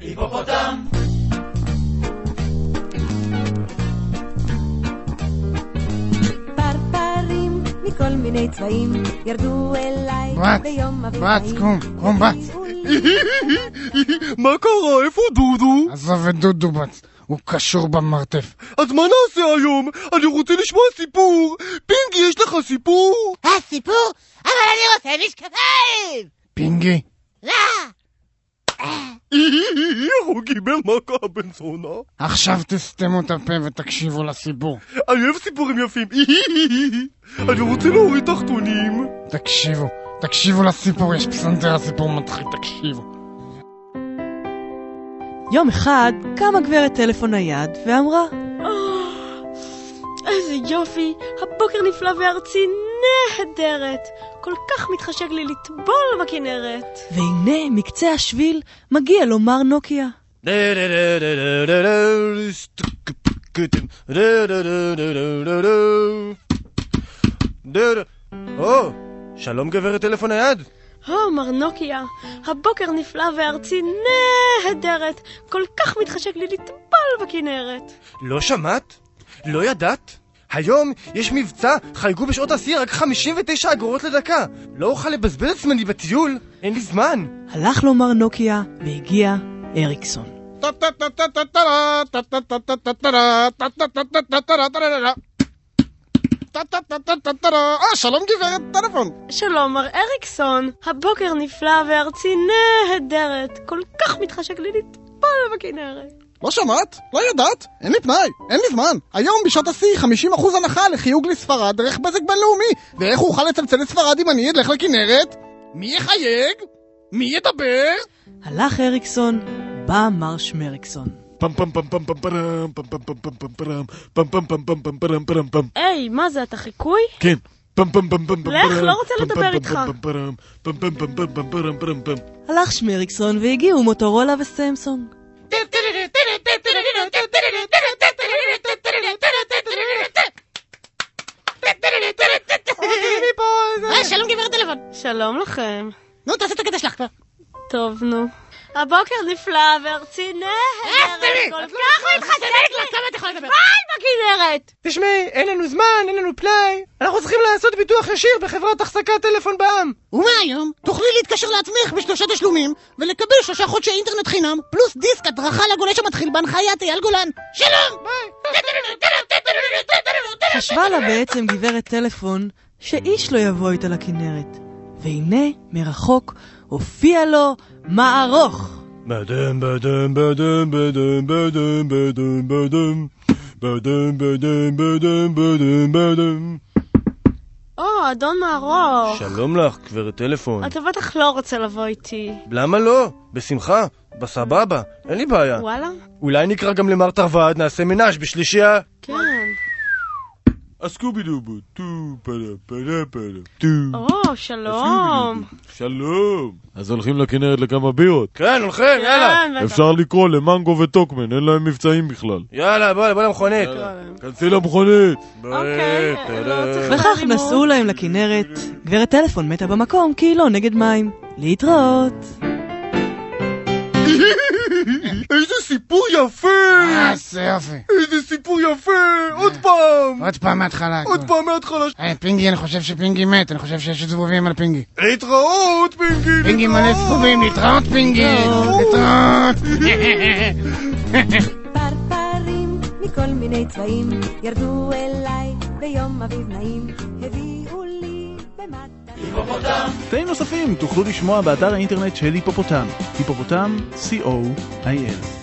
היפופוטם! פרפרים מכל מיני צבעים ירדו אליי ביום אביב בת, נעים. קום, קום, לי מה קרה? איפה דודו? עזוב את דודו בת, הוא קשור במרתף. אז מה נעשה היום? אני רוצה לשמוע סיפור! פינגי, יש לך סיפור? הסיפור? אבל אני רוצה משקפיים! פינגי, לא! הוא קיבל מכה בן זונה. עכשיו תסתמו את הפה ותקשיבו לסיפור. אני אוהב סיפורים יפים. אני רוצה להוריד תחתונים. תקשיבו, תקשיבו לסיפור, יש פסנתר, הסיפור מתחיל, תקשיבו. יום אחד קמה גברת טלפון נייד ואמרה איזה יופי, הבוקר נפלא וארצי נהדרת. כל כך מתחשק לי לטבול בכנרת. והנה מקצה השביל מגיע לו מר נוקיה. או, שלום גברת טלפון נייד. הו, מר נוקיה, הבוקר נפלא וארצי נהדרת. כל כך מתחשק לי לטבול בכנרת. לא שמעת? לא ידעת? היום יש מבצע, חייגו בשעות השיא רק 59 אגורות לדקה. לא אוכל לבזבז את זמני בטיול, אין לי זמן. הלך לו מר נוקיה והגיע אריקסון. אה, שלום גברת טלפון. שלום, מר אריקסון, הבוקר נפלא וארצי נהדרת. כל כך מתחשק לי לטבול בכנרת. לא שמעת? לא ידעת? אין לי פנאי, אין לי זמן. היום בשעת השיא 50% הנחה לחיוג לספרד דרך בזק בינלאומי. ואיך אוכל לצלצל לספרד אם אני אלך לכנרת? מי יחייג? מי ידבר? הלך אריקסון, בא מר שמריקסון. פם פם פם פם פם פם פם פם פם פם פרם פם פם פם פם פם פרם פרם פם היי, מה זה, אתה חיקוי? כן פם פם פם פם פם לך, פרם, לא רוצה פם, לדבר פם, איתך. פם, פם, פם פם פם פם פם פרם פרם פם הלך שמריקסון והגיעו מוטורולה וסמסונג. אה, שלום גברת טלפון. שלום לכם. נו, תעשה את הקטע שלך כבר. טוב, נו. הבוקר נפלא וארצי נהדרת. תראי, כל את כך מתחשק לה, כמה את יכולה לדבר? בכנרת. תשמעי, אין לנו זמן, אין לנו פנאי אנחנו צריכים לעשות ביטוח ישיר בחברת החזקת טלפון בע"מ ומהיום תוכלי להתקשר לעצמך בשלושה תשלומים ולקבל שלושה חודשי אינטרנט חינם פלוס דיסק הדרכה לגולש המתחיל בהנחיית אייל גולן. שלום! חשבה לה בעצם גברת טלפון שאיש לא יבוא איתה לכנרת. והנה, מרחוק, הופיע לו מערוך. בדם בדם בדם בדם בדם בדם בדם בדם בדם בדם בדם בדם או, אדון מערוך. שלום לך, גברת טלפון אתה בטח לא רוצה לבוא איתי. למה לא? בשמחה, בסבבה, אין לי בעיה וואלה? אולי נקרא גם למר תרבד, נעשה מנאז' בשלישייה כן. הסקובי דובו, טו פלה פלה פלה טו או, שלום. שלום אז הולכים לכנרת לכמה בירות. כן, הולכים, יאללה כן, בטח. אפשר לקרוא למנגו וטוקמן, אין להם מבצעים בכלל. יאללה, בוא, למכונית כנסי למכונית! אוקיי, לא וכך. נסעו להם לכנרת. גברת טלפון מתה במקום כי היא לא נגד מים. להתראות. איזה סיפור יפה! אה, זה יופי. איזה סיפור יפה! עוד פעם! עוד פעם מההתחלה. עוד פעם מההתחלה! היי, פינגי, אני חושב שפינגי מת, אני חושב שיש זבובים על פינגי. להתראות, פינגי! פינגי מלא! זבובים, להתראות פינגי! להתראות! פרפרים מכל מיני צבעים ירדו אליי ביום אביב נעים הביאו לי במטה היפופוטם! תאים נוספים תוכלו לשמוע באתר האינטרנט של היפופוטם, היפופוטם, co.il.